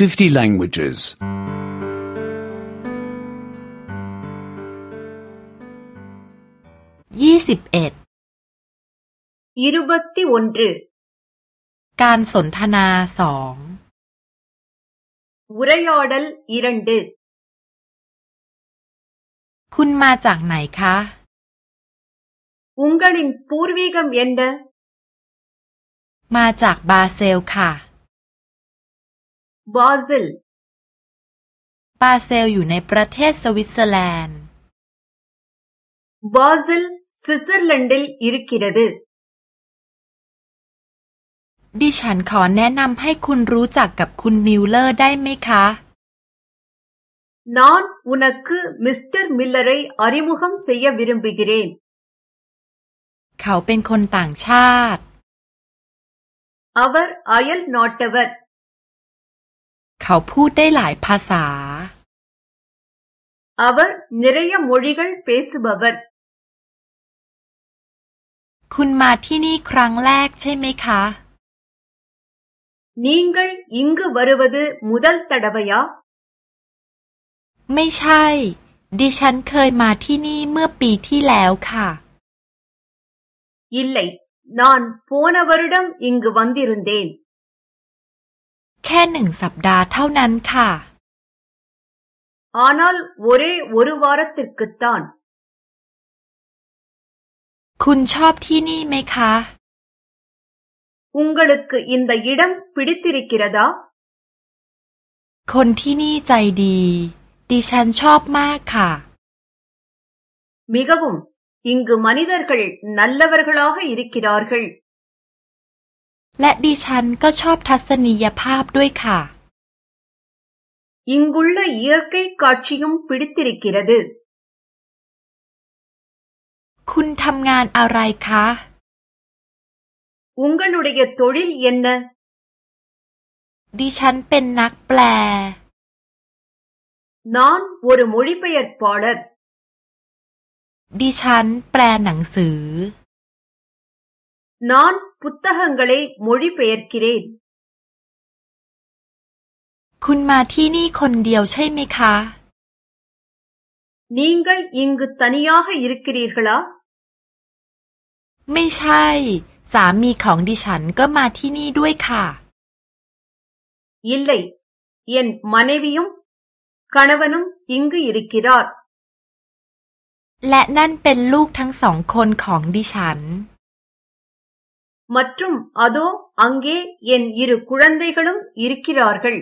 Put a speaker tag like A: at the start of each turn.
A: 50 languages.
B: 21
C: 21
B: การสนทนาสอง
C: உரையாடல் ด
B: คุณมาจากไหนคะ
C: อุงกาลิมปูร์วีกัมเบนเด
B: มาจากบาเซลค่ะ
C: บาซิล
B: บาเซลอยู่ในประเทศสวิตเซอร์แลนด์
C: บาซิลสวิตเซอร์แลนดิลอิรุกิรด
B: ดิฉันขอแนะนำให้คุณรู้จักกับคุณมิลเลอร์ได้ไหมคะ
C: நான் உனக்கு மிஸ்டர் மில்லரை அறிமுகம் செய்ய விரும்புகிறேன்
B: เขาเป็นคนต่างชาติ
C: அவர் அயல் ตเทเวอร์
B: เขาพูดได้หลายภาษา
C: அவர் நிறைய மொழிகள் பேசுபவர்
B: คุณมาที่นี่ครั้งแรกใช่ไหมคะ
C: நீங்கள் இங்கு வருவது முதல் தடவையா
B: ไม่ใช่ ดิฉันเคยมาที่นี่เมื่อปีที่แล้วค่ะ
C: இல்லை நான் போன வருடம் இங்கு வந்திருந்தேன்
B: แค่หนึ่งสัปดาห์เท่านั้นค่ะ
C: ஆனால் ஒரே ஒரு வாரத்திற்குத்தான்
B: คุณชอบที่นี่ไหมคะ
C: உங்களுக்கு இந்த இடம் பிடித்திருக்கிறதா
B: คนที่นี่ใจดี ดิฉันชอบมากค่ะ
C: மிகவும் இங்கு மனிதர்கள் நல்லவர்களாக இருக்கிறார்கள்
B: และดิฉันก็ชอบทัศนียภาพด้วยค่ะ
C: இங்குள்ள இயற்கை காட்சியும் பிடித்திருக்கிறது
B: คุณทำงานอะไรคะ
C: உங்களுடைய தொழில் என்ன
B: ดิฉันเป็นนักแปล
C: நான் ஒரு மொழிபெயர்ப்பாளர்
B: ดิฉันแปลหนังสือ
C: நான் புத்தகங்களை மொழிபெயர்க்கிறேன்
B: คุณมาที่นี่คนเดียวใช่ไหมคะ
C: นิิงกะยิ่งตั தனியாக இருக்கிறீர்களா
B: ไม่ใช่ สามีของดิฉันก็มาที่นี่ด้วยค่ะ
C: இல்லை என் மனைவியும் கணவனும் இங்கு இருக்கிறார்
B: และนั่นเป็นลูกทั้งสองคนของดิฉัน
C: மற்றும் அதோ அங்கே என் இரு குழந்தைகளும் இருக்கிறார்கள்.